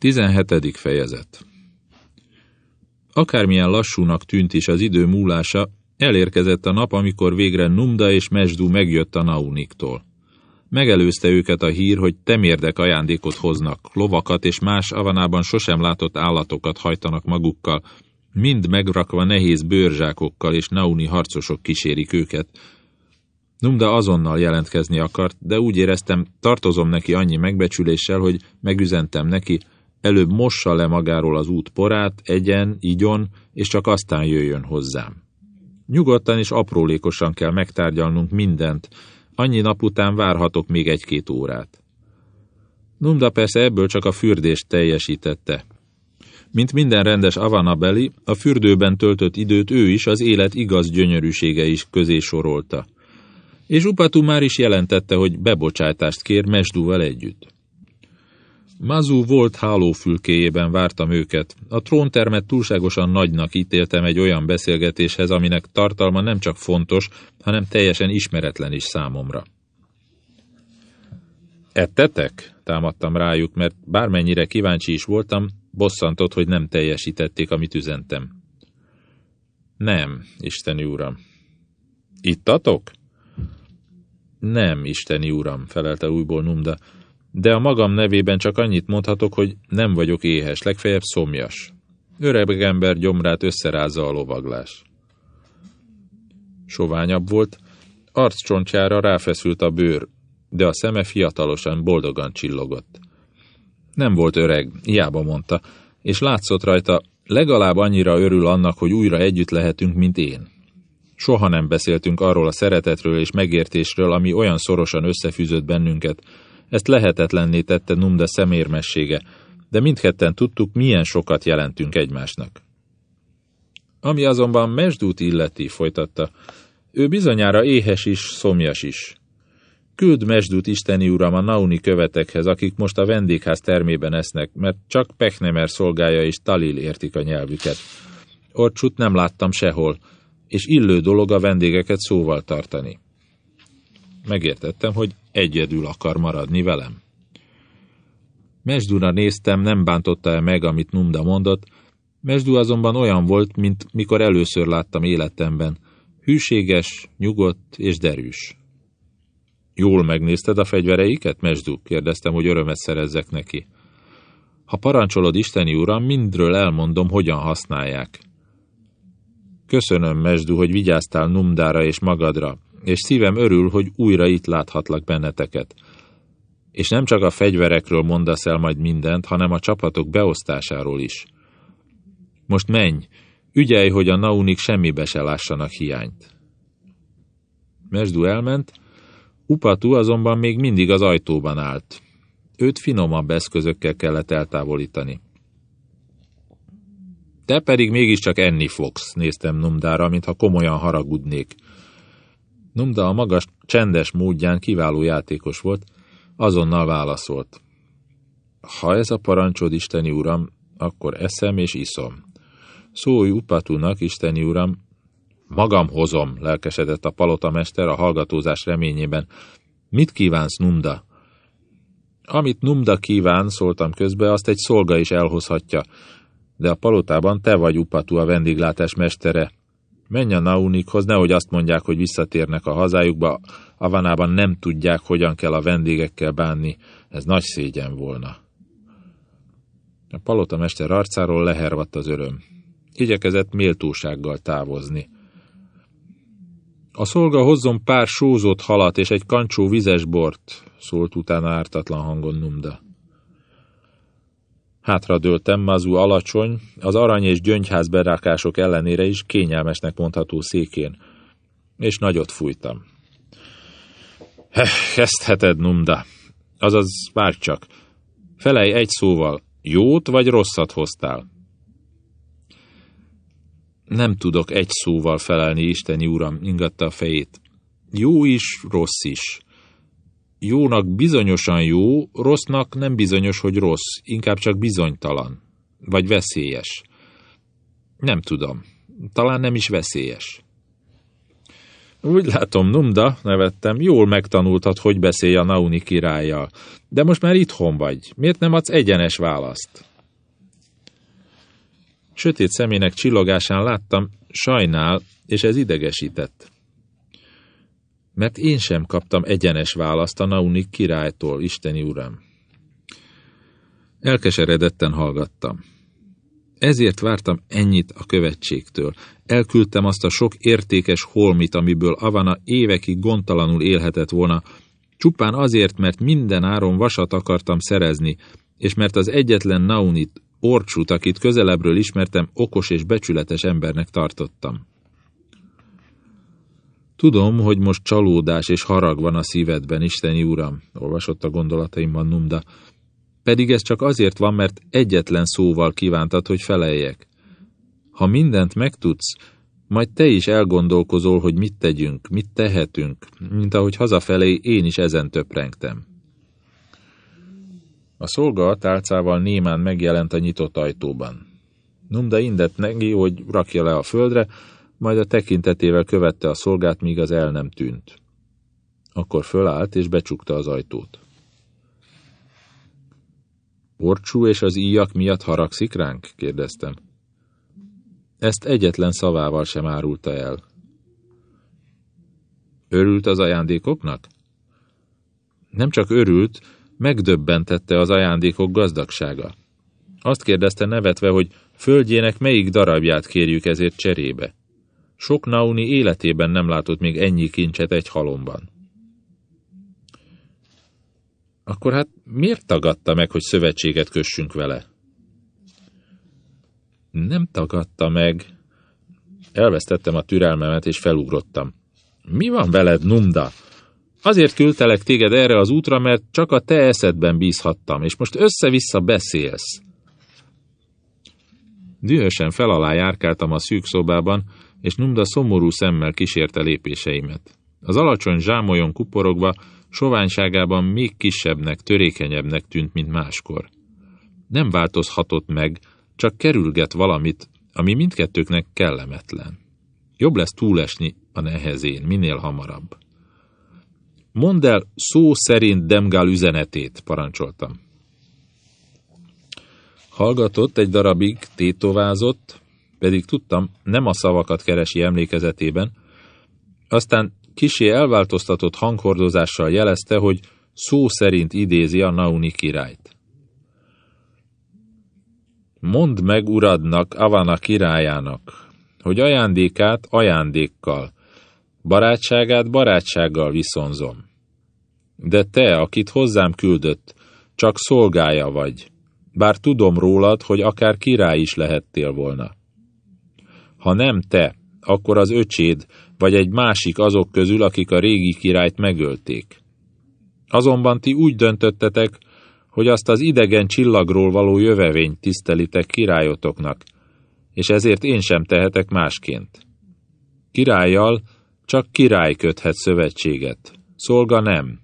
17. fejezet Akármilyen lassúnak tűnt is az idő múlása, elérkezett a nap, amikor végre Numda és Mesdu megjött a Nauniktól. Megelőzte őket a hír, hogy temérdek ajándékot hoznak, lovakat és más avanában sosem látott állatokat hajtanak magukkal, mind megrakva nehéz bőrzsákokkal és nauni harcosok kísérik őket. Numda azonnal jelentkezni akart, de úgy éreztem, tartozom neki annyi megbecsüléssel, hogy megüzentem neki, előbb mossa le magáról az út porát, egyen, igyon, és csak aztán jöjjön hozzám. Nyugodtan és aprólékosan kell megtárgyalnunk mindent, annyi nap után várhatok még egy-két órát. Numda persze ebből csak a fürdést teljesítette. Mint minden rendes avanabeli, a fürdőben töltött időt ő is az élet igaz gyönyörűsége is közé sorolta. És Upatu már is jelentette, hogy bebocsátást kér Mesdúval együtt. Mazu volt hálófülkéjében vártam őket. A tróntermet túlságosan nagynak ítéltem egy olyan beszélgetéshez, aminek tartalma nem csak fontos, hanem teljesen ismeretlen is számomra. Ettetek? támadtam rájuk, mert bármennyire kíváncsi is voltam, bosszantott, hogy nem teljesítették, amit üzentem. Nem, Isteni Uram. Ittatok? Nem, Isteni Uram, felelte újból Numda de a magam nevében csak annyit mondhatok, hogy nem vagyok éhes, legfeljebb szomjas. Öreg ember gyomrát összerázza a lovaglás. Soványabb volt, arccsontjára ráfeszült a bőr, de a szeme fiatalosan, boldogan csillogott. Nem volt öreg, hiába mondta, és látszott rajta, legalább annyira örül annak, hogy újra együtt lehetünk, mint én. Soha nem beszéltünk arról a szeretetről és megértésről, ami olyan szorosan összefűzött bennünket, ezt lehetetlenné tette Numda szemérmessége, de mindketten tudtuk, milyen sokat jelentünk egymásnak. Ami azonban Mesdút illeti, folytatta, ő bizonyára éhes is, szomjas is. Küld Mesdút isteni uram a Nauni követekhez, akik most a vendégház termében esznek, mert csak Pechnemer szolgája és Talil értik a nyelvüket. Orcsut nem láttam sehol, és illő dolog a vendégeket szóval tartani. Megértettem, hogy egyedül akar maradni velem. Mesdúra néztem, nem bántotta el meg, amit Numda mondott, Mesdú azonban olyan volt, mint mikor először láttam életemben. Hűséges, nyugodt és derűs. Jól megnézted a fegyvereiket, Mesdú? kérdeztem, hogy örömet szerezzek neki. Ha parancsolod, Isteni Uram, mindről elmondom, hogyan használják. Köszönöm, Mesdú, hogy vigyáztál Numdára és magadra és szívem örül, hogy újra itt láthatlak benneteket. És nem csak a fegyverekről mondasz el majd mindent, hanem a csapatok beosztásáról is. Most menj, ügyelj, hogy a naunik semmibe se lássanak hiányt. Mesdu elment, Upatu azonban még mindig az ajtóban állt. Őt finomabb eszközökkel kellett eltávolítani. Te pedig mégiscsak enni fogsz, néztem Numdára, mintha komolyan haragudnék. Numda a magas, csendes módján kiváló játékos volt, azonnal válaszolt. Ha ez a parancsod, Isteni Uram, akkor eszem és iszom. Szólj Upatunak, Isteni Uram, magam hozom, lelkesedett a palotamester a hallgatózás reményében. Mit kívánsz, Numda? Amit Numda kíván, szóltam közbe, azt egy szolga is elhozhatja, de a palotában te vagy Upatu a vendéglátás mestere, Menj a Naunikhoz, nehogy azt mondják, hogy visszatérnek a hazájukba, Avanában nem tudják, hogyan kell a vendégekkel bánni, ez nagy szégyen volna. A palota mester arcáról lehervadt az öröm. Igyekezett méltósággal távozni. A szolga hozzon pár sózott halat és egy kancsó vizes bort, szólt utána ártatlan hangon Numda. Hátradőltem, Mazu alacsony, az arany és gyöngyház berákások ellenére is kényelmesnek mondható székén, és nagyot fújtam. Kezdheted, Numda. Azaz, várj csak. Felej egy szóval, jót vagy rosszat hoztál? Nem tudok egy szóval felelni, Isteni Uram, ingatta a fejét. Jó is, rossz is jónak bizonyosan jó, rossznak nem bizonyos, hogy rossz, inkább csak bizonytalan, vagy veszélyes. Nem tudom, talán nem is veszélyes. Úgy látom, Numda, nevettem, jól megtanultad, hogy beszélj a Nauni királlyal. De most már itthon vagy. Miért nem adsz egyenes választ? Sötét szemének csillogásán láttam, sajnál, és ez idegesített. Mert én sem kaptam egyenes választ a Naunik királytól, Isteni Uram. Elkeseredetten hallgattam. Ezért vártam ennyit a követségtől. Elküldtem azt a sok értékes holmit, amiből Avana évekig gondtalanul élhetett volna, csupán azért, mert minden áron vasat akartam szerezni, és mert az egyetlen Naunit, Orcsút, akit közelebbről ismertem, okos és becsületes embernek tartottam. Tudom, hogy most csalódás és harag van a szívedben, Isteni Uram, olvasott a gondolataimban Numda, pedig ez csak azért van, mert egyetlen szóval kívántad, hogy feleljek. Ha mindent megtudsz, majd te is elgondolkozol, hogy mit tegyünk, mit tehetünk, mint ahogy hazafelé én is ezen töprengtem. A szolga a tálcával némán megjelent a nyitott ajtóban. Numda indett neki, hogy rakja le a földre, majd a tekintetével követte a szolgát, míg az el nem tűnt. Akkor fölállt és becsukta az ajtót. Orcsú és az íjak miatt haragszik ránk? kérdeztem. Ezt egyetlen szavával sem árulta el. Örült az ajándékoknak? Nem csak örült, megdöbbentette az ajándékok gazdagsága. Azt kérdezte nevetve, hogy földjének melyik darabját kérjük ezért cserébe. Sok Nauni életében nem látott még ennyi kincset egy halomban. Akkor hát miért tagadta meg, hogy szövetséget kössünk vele? Nem tagadta meg. Elvesztettem a türelmemet, és felugrottam. Mi van veled, Numda? Azért küldtelek téged erre az útra, mert csak a te eszedben bízhattam, és most össze-vissza beszélsz. Dühösen felalá járkáltam a szűk szobában, és Numda szomorú szemmel kísérte lépéseimet. Az alacsony zsámolyon kuporogva, soványságában még kisebbnek, törékenyebbnek tűnt, mint máskor. Nem változhatott meg, csak kerülget valamit, ami mindkettőknek kellemetlen. Jobb lesz túlesni a nehezén, minél hamarabb. Mondd el szó szerint Demgál üzenetét, parancsoltam. Hallgatott egy darabig, tétovázott, pedig tudtam, nem a szavakat keresi emlékezetében, aztán kisé elváltoztatott hanghordozással jelezte, hogy szó szerint idézi a Nauni királyt. Mondd meg uradnak, Avana királyának, hogy ajándékát ajándékkal, barátságát barátsággal viszonzom. De te, akit hozzám küldött, csak szolgája vagy, bár tudom rólad, hogy akár király is lehettél volna. Ha nem te, akkor az öcséd, vagy egy másik azok közül, akik a régi királyt megölték. Azonban ti úgy döntöttetek, hogy azt az idegen csillagról való jövevényt tisztelitek királyotoknak, és ezért én sem tehetek másként. Királlyal csak király köthet szövetséget, szolga nem,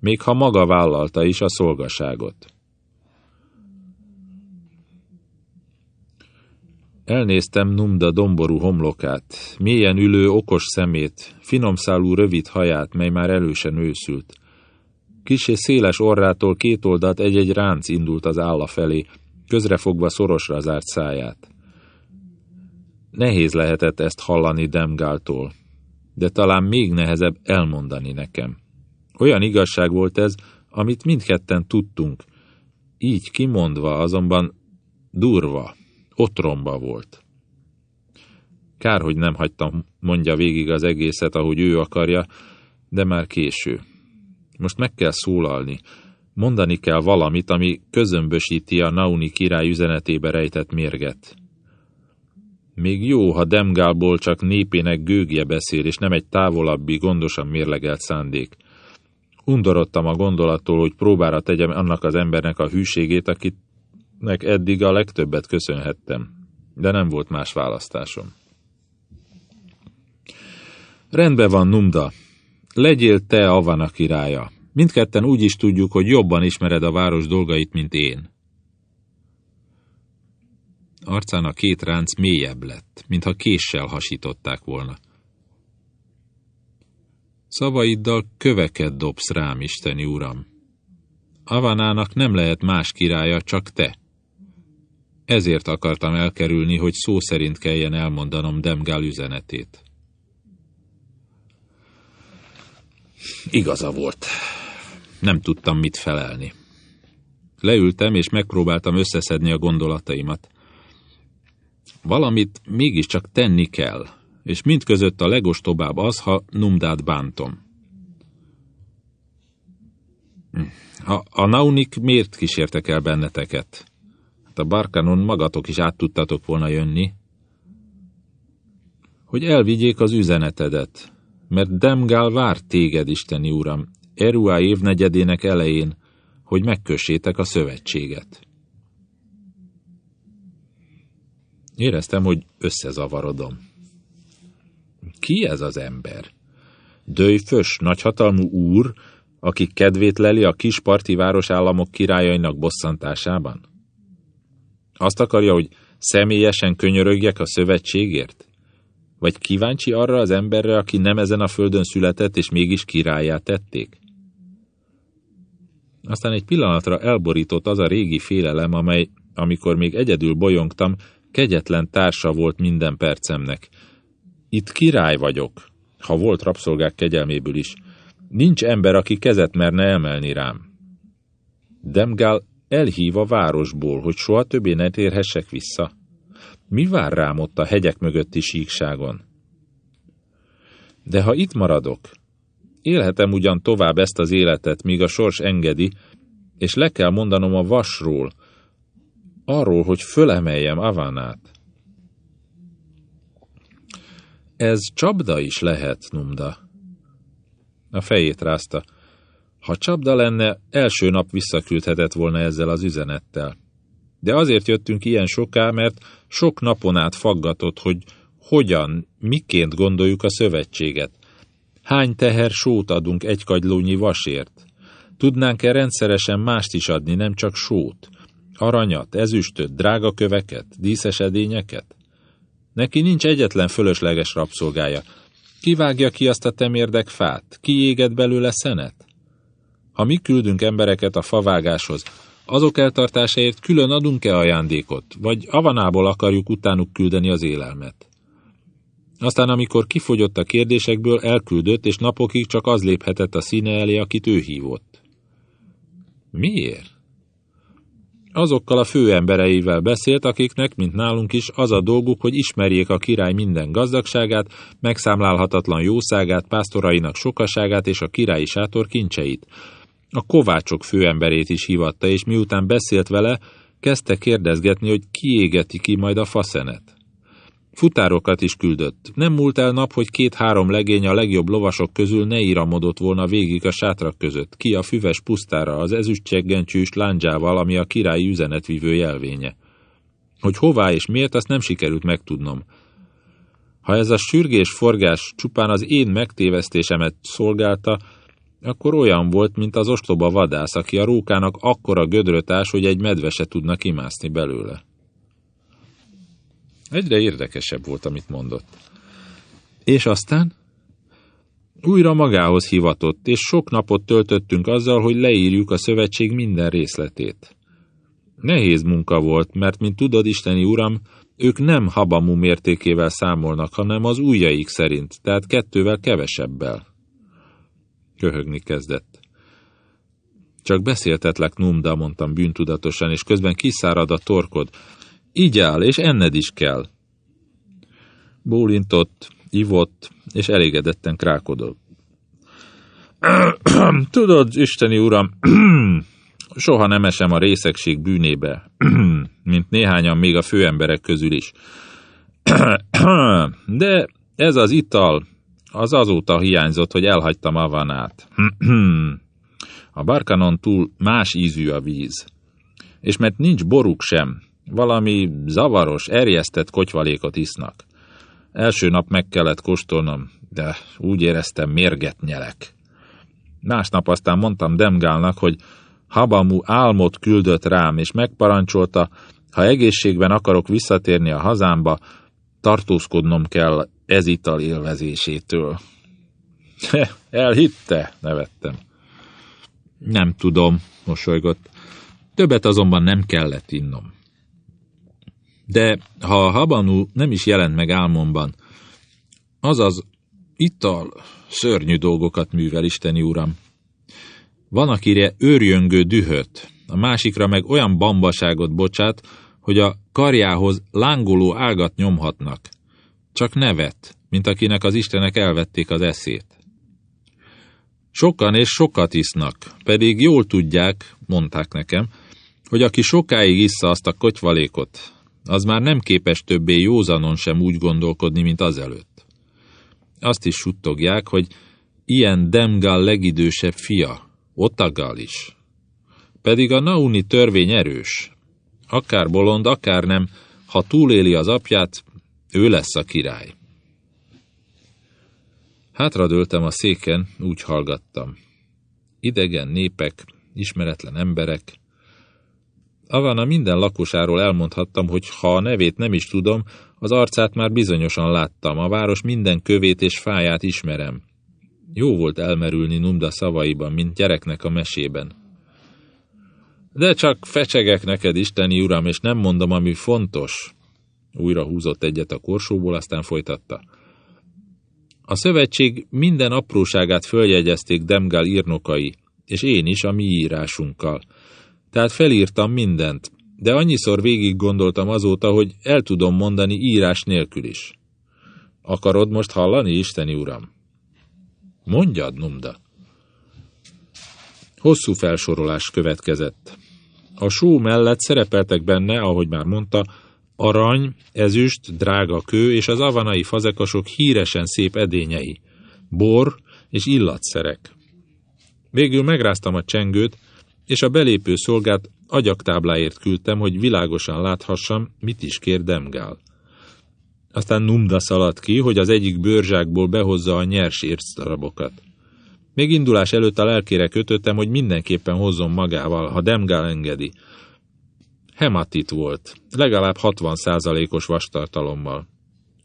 még ha maga vállalta is a szolgaságot. Elnéztem Numda domború homlokát, mélyen ülő okos szemét, finomszálú rövid haját, mely már elősen őszült. Kis és széles orrától két oldalt egy-egy ránc indult az álla felé, közrefogva szorosra zárt száját. Nehéz lehetett ezt hallani Demgáltól, de talán még nehezebb elmondani nekem. Olyan igazság volt ez, amit mindketten tudtunk, így kimondva azonban durva otromba volt. Kár, hogy nem hagytam, mondja végig az egészet, ahogy ő akarja, de már késő. Most meg kell szólalni. Mondani kell valamit, ami közömbösíti a Nauni király üzenetébe rejtett mérget. Még jó, ha Demgálból csak népének gőgje beszél, és nem egy távolabbi, gondosan mérlegelt szándék. Undorodtam a gondolattól, hogy próbára tegyem annak az embernek a hűségét, akit nek eddig a legtöbbet köszönhettem, de nem volt más választásom. Rendben van, Numda. Legyél te Avana királya. Mindketten úgy is tudjuk, hogy jobban ismered a város dolgait, mint én. Arcán a két ránc mélyebb lett, mintha késsel hasították volna. Szavaiddal köveket dobsz rám, Isteni Uram. Avanának nem lehet más királya, csak te. Ezért akartam elkerülni, hogy szó szerint kelljen elmondanom Demgál üzenetét. Igaza volt. Nem tudtam mit felelni. Leültem, és megpróbáltam összeszedni a gondolataimat. Valamit mégiscsak tenni kell, és mindközött a legostobább az, ha Numdát bántom. A, a Naunik miért kísértek el benneteket? A Barkanon magatok is át tudtatok volna jönni. Hogy elvigyék az üzenetedet, mert Demgál vár téged, Isteni Uram, Eruá évnegyedének elején, hogy megkössétek a szövetséget. Éreztem, hogy összezavarodom. Ki ez az ember? Dőjfös, nagyhatalmú úr, aki kedvét leli a kis parti városállamok királyainak bosszantásában? Azt akarja, hogy személyesen könyörögjek a szövetségért? Vagy kíváncsi arra az emberre, aki nem ezen a földön született, és mégis királyát tették? Aztán egy pillanatra elborított az a régi félelem, amely, amikor még egyedül bolyongtam, kegyetlen társa volt minden percemnek. Itt király vagyok, ha volt rabszolgák kegyelméből is. Nincs ember, aki kezet merne emelni rám. Demgál elhív a városból, hogy soha többé ne térhessek vissza. Mi vár rám ott a hegyek mögötti síkságon? De ha itt maradok, élhetem ugyan tovább ezt az életet, míg a sors engedi, és le kell mondanom a vasról, arról, hogy fölemeljem Avanát. Ez csapda is lehet, Numda. A fejét rázta. Ha csapda lenne, első nap visszaküldhetett volna ezzel az üzenettel. De azért jöttünk ilyen soká, mert sok napon át faggatott, hogy hogyan, miként gondoljuk a szövetséget. Hány teher sót adunk egy kagylónyi vasért? Tudnánk-e rendszeresen mást is adni, nem csak sót? Aranyat, ezüstöt, drága köveket, díszes edényeket? Neki nincs egyetlen fölösleges rabszolgája. Kivágja ki azt a temérdek fát? Kiéget belőle szenet? Ha mi küldünk embereket a favágáshoz, azok eltartásáért külön adunk-e ajándékot, vagy avanából akarjuk utánuk küldeni az élelmet? Aztán, amikor kifogyott a kérdésekből, elküldött, és napokig csak az léphetett a színe elé, akit ő hívott. Miért? Azokkal a főembereivel beszélt, akiknek, mint nálunk is, az a dolguk, hogy ismerjék a király minden gazdagságát, megszámlálhatatlan jószágát, pásztorainak sokaságát és a királyi sátor kincseit. A kovácsok főemberét is hívatta, és miután beszélt vele, kezdte kérdezgetni, hogy kiégeti ki majd a faszenet. Futárokat is küldött. Nem múlt el nap, hogy két-három legény a legjobb lovasok közül ne íramodott volna végig a sátrak között, ki a füves pusztára, az ezüstcseggencsűs lándzsával, ami a királyi üzenetvívő jelvénye. Hogy hová és miért, azt nem sikerült megtudnom. Ha ez a sürgés forgás csupán az én megtévesztésemet szolgálta, akkor olyan volt, mint az ostoba vadász, aki a rókának akkora gödröt ás, hogy egy medve se tudna kimászni belőle. Egyre érdekesebb volt, amit mondott. És aztán? Újra magához hivatott, és sok napot töltöttünk azzal, hogy leírjuk a szövetség minden részletét. Nehéz munka volt, mert, mint tudod, Isteni Uram, ők nem habamú mértékével számolnak, hanem az ujjaik szerint, tehát kettővel kevesebbel. Köhögni kezdett. Csak beszéltetlek, Numda, mondtam bűntudatosan, és közben kiszárad a torkod. Így áll, és enned is kell. Bólintott, ivott, és elégedetten krákodott. Tudod, Isteni Uram, soha nem esem a részegség bűnébe, mint néhányan még a főemberek közül is. De ez az ital, az azóta hiányzott, hogy elhagytam Avanát. a barkanon túl más ízű a víz. És mert nincs boruk sem, valami zavaros, erjesztett kotyvalékot isznak. Első nap meg kellett kóstolnom, de úgy éreztem, mérget nyelek. Másnap aztán mondtam Demgálnak, hogy Habamu álmot küldött rám, és megparancsolta, ha egészségben akarok visszatérni a hazámba, tartózkodnom kell ez ital élvezésétől. Elhitte, nevettem. Nem tudom, mosolygott. Többet azonban nem kellett innom. De ha a Habanu nem is jelent meg álmomban, azaz ital szörnyű dolgokat művel, Isteni Uram. Van, akire őrjöngő dühöt, a másikra meg olyan bambaságot bocsát, hogy a karjához lángoló ágat nyomhatnak. Csak nevet, mint akinek az Istenek elvették az eszét. Sokan és sokat isznak, pedig jól tudják, mondták nekem, hogy aki sokáig issza azt a kotyvalékot, az már nem képes többé józanon sem úgy gondolkodni, mint azelőtt. Azt is suttogják, hogy ilyen Demgal legidősebb fia, Otagal is. Pedig a Nauni törvény erős. Akár bolond, akár nem, ha túléli az apját, ő lesz a király. Hátradőltem a széken, úgy hallgattam. Idegen népek, ismeretlen emberek. Avana minden lakosáról elmondhattam, hogy ha a nevét nem is tudom, az arcát már bizonyosan láttam, a város minden kövét és fáját ismerem. Jó volt elmerülni Numda szavaiban, mint gyereknek a mesében. De csak fecsegek neked, Isteni Uram, és nem mondom, ami fontos. Újra húzott egyet a korsóból, aztán folytatta. A szövetség minden apróságát följegyezték Demgal írnokai, és én is a mi írásunkkal. Tehát felírtam mindent, de annyiszor végig gondoltam azóta, hogy el tudom mondani írás nélkül is. Akarod most hallani, Isteni Uram? Mondjad, Numda. Hosszú felsorolás következett. A só mellett szerepeltek benne, ahogy már mondta, arany, ezüst, drága kő és az avanai fazekasok híresen szép edényei, bor és illatszerek. Végül megráztam a csengőt, és a belépő szolgát agyaktábláért küldtem, hogy világosan láthassam, mit is kér Demgál. Aztán Numda szaladt ki, hogy az egyik bőrzsákból behozza a nyers ércdarabokat. Még indulás előtt a lelkére kötöttem, hogy mindenképpen hozzon magával, ha Demgál engedi. Hematit volt, legalább 60%-os vastartalommal.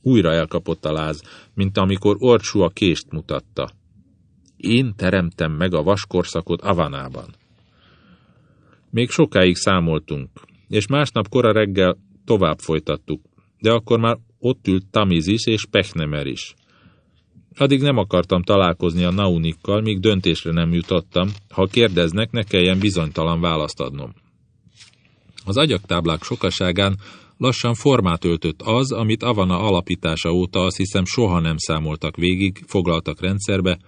Újra elkapott a láz, mint amikor Orcsú a kést mutatta. Én teremtem meg a vaskorszakot Avanában. Még sokáig számoltunk, és másnap kora reggel tovább folytattuk, de akkor már ott ült Tamizis és Pechnemer is. Addig nem akartam találkozni a Naunikkal, míg döntésre nem jutottam, ha kérdeznek, ne kelljen bizonytalan választ adnom. Az agyaktáblák sokaságán lassan formát öltött az, amit Avana alapítása óta azt hiszem soha nem számoltak végig, foglaltak rendszerbe,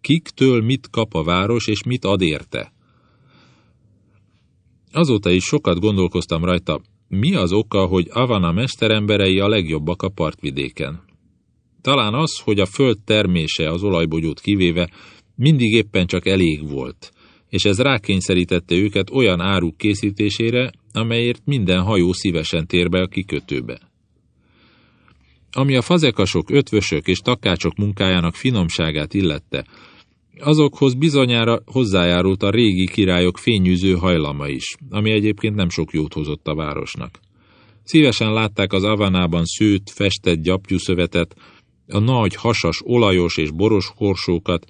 kiktől mit kap a város és mit ad érte. Azóta is sokat gondolkoztam rajta, mi az oka, hogy Avana mesteremberei a legjobbak a partvidéken. Talán az, hogy a föld termése az olajbogyót kivéve mindig éppen csak elég volt, és ez rákényszerítette őket olyan áruk készítésére, amelyért minden hajó szívesen tér be a kikötőbe. Ami a fazekasok, ötvösök és takácsok munkájának finomságát illette, azokhoz bizonyára hozzájárult a régi királyok fényűző hajlama is, ami egyébként nem sok jót hozott a városnak. Szívesen látták az avanában szőt, festett gyapjúszövetet, a nagy, hasas, olajos és boros korsókat,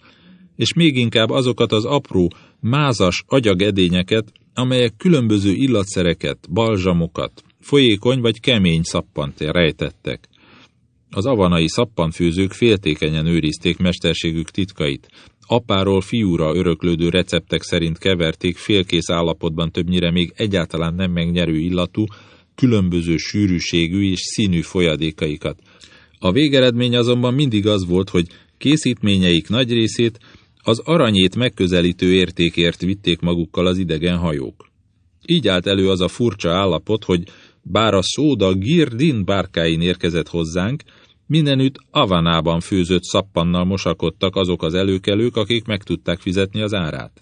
és még inkább azokat az apró, mázas agyagedényeket, amelyek különböző illatszereket, balzsamokat, folyékony vagy kemény szappant rejtettek. Az avanai szappanfőzők féltékenyen őrizték mesterségük titkait, apáról fiúra öröklődő receptek szerint keverték félkész állapotban többnyire még egyáltalán nem megnyerő illatú, különböző sűrűségű és színű folyadékaikat. A végeredmény azonban mindig az volt, hogy készítményeik nagy részét az aranyét megközelítő értékért vitték magukkal az idegen hajók. Így állt elő az a furcsa állapot, hogy bár a szóda Girdin bárkáin érkezett hozzánk, mindenütt Avanában főzött szappannal mosakodtak azok az előkelők, akik meg tudták fizetni az árát.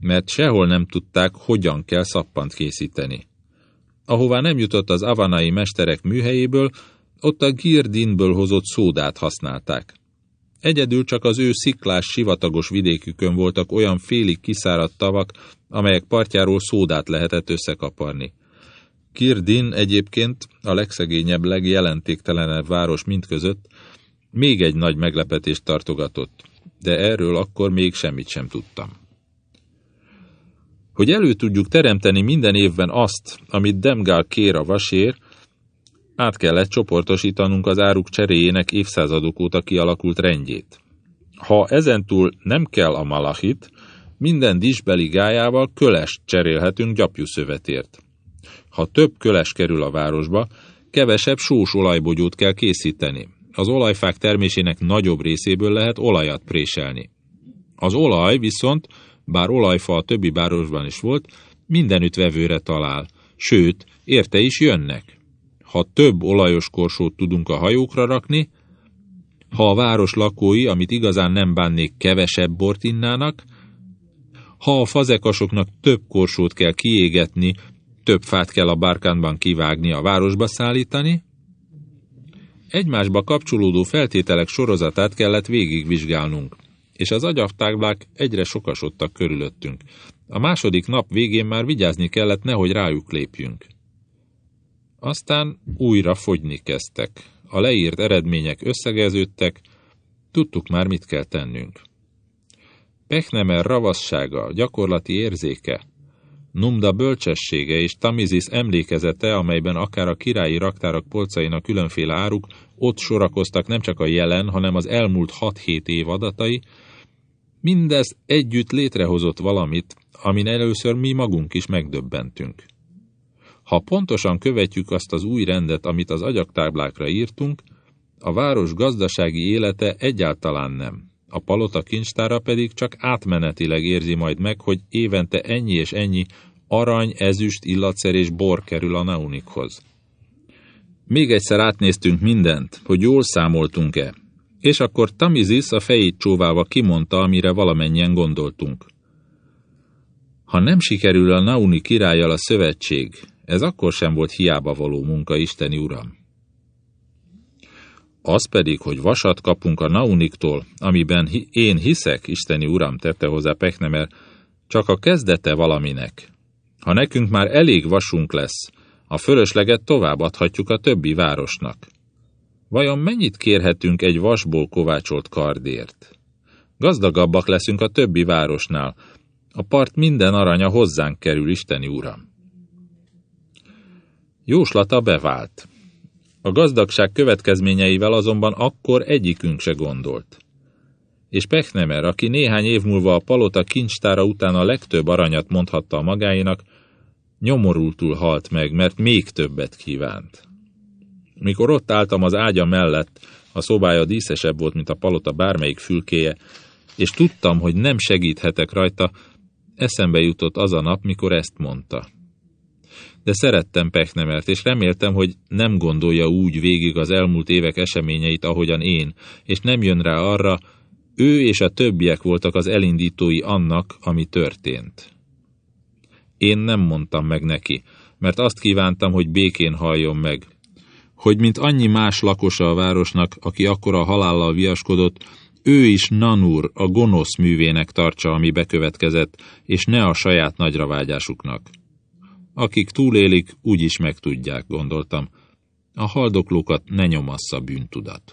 Mert sehol nem tudták, hogyan kell szappant készíteni. Ahová nem jutott az avanai mesterek műhelyéből, ott a Girdinből hozott szódát használták. Egyedül csak az ő sziklás, sivatagos vidékükön voltak olyan félig kiszáradt tavak, amelyek partjáról szódát lehetett összekaparni. Kirdin egyébként a legszegényebb, legjelentéktelenebb város mindközött még egy nagy meglepetést tartogatott, de erről akkor még semmit sem tudtam. Hogy elő tudjuk teremteni minden évben azt, amit Demgál kér a vasér, Át kellett csoportosítanunk az áruk cseréjének évszázadok óta kialakult rendjét. Ha ezentúl nem kell a malachit, minden disbeli gájával köles cserélhetünk gyapjuszövetért. Ha több köles kerül a városba, kevesebb sós olajbogyót kell készíteni. Az olajfák termésének nagyobb részéből lehet olajat préselni. Az olaj viszont, bár olajfa a többi városban is volt, mindenütt vevőre talál, sőt, érte is jönnek. Ha több olajos korsót tudunk a hajókra rakni, ha a város lakói, amit igazán nem bánnék, kevesebb bort innának, ha a fazekasoknak több korsót kell kiégetni, több fát kell a bárkánban kivágni, a városba szállítani, egymásba kapcsolódó feltételek sorozatát kellett végigvizsgálnunk, és az agyaftáblák egyre sokasodtak körülöttünk. A második nap végén már vigyázni kellett, nehogy rájuk lépjünk. Aztán újra fogyni kezdtek. A leírt eredmények összegeződtek, tudtuk már, mit kell tennünk. Pechnemer ravassága, gyakorlati érzéke, Numda bölcsessége és Tamizis emlékezete, amelyben akár a királyi raktárak polcainak különféle áruk ott sorakoztak nem csak a jelen, hanem az elmúlt 6-7 év adatai, mindez együtt létrehozott valamit, amin először mi magunk is megdöbbentünk. Ha pontosan követjük azt az új rendet, amit az agyaktáblákra írtunk, a város gazdasági élete egyáltalán nem. A palota kincstára pedig csak átmenetileg érzi majd meg, hogy évente ennyi és ennyi arany, ezüst, illatszer és bor kerül a Naunikhoz. Még egyszer átnéztünk mindent, hogy jól számoltunk-e, és akkor Tamizis a fejét csóválva kimondta, amire valamennyien gondoltunk. Ha nem sikerül a Nauni királlyal a szövetség, ez akkor sem volt hiába való munka, Isteni Uram. Az pedig, hogy vasat kapunk a Nauniktól, amiben hi én hiszek, Isteni Uram, tette hozzá Pechnemer, csak a kezdete valaminek. Ha nekünk már elég vasunk lesz, a fölösleget továbbadhatjuk a többi városnak. Vajon mennyit kérhetünk egy vasból kovácsolt kardért? Gazdagabbak leszünk a többi városnál. A part minden aranya hozzánk kerül, Isteni Uram. Jóslata bevált. A gazdagság következményeivel azonban akkor egyikünk se gondolt. És Pechnemer, aki néhány év múlva a palota kincstára után a legtöbb aranyat mondhatta a magáinak, nyomorultul halt meg, mert még többet kívánt. Mikor ott álltam az ágya mellett, a szobája díszesebb volt, mint a palota bármelyik fülkéje, és tudtam, hogy nem segíthetek rajta, eszembe jutott az a nap, mikor ezt mondta de szerettem Pechnemert, és reméltem, hogy nem gondolja úgy végig az elmúlt évek eseményeit, ahogyan én, és nem jön rá arra, ő és a többiek voltak az elindítói annak, ami történt. Én nem mondtam meg neki, mert azt kívántam, hogy békén halljon meg, hogy mint annyi más lakosa a városnak, aki akkor a halállal viaskodott, ő is Nanur, a gonosz művének tartsa, ami bekövetkezett, és ne a saját nagyravágyásuknak. Akik túlélik, úgyis megtudják, gondoltam. A haldoklókat ne nyomassza bűntudat.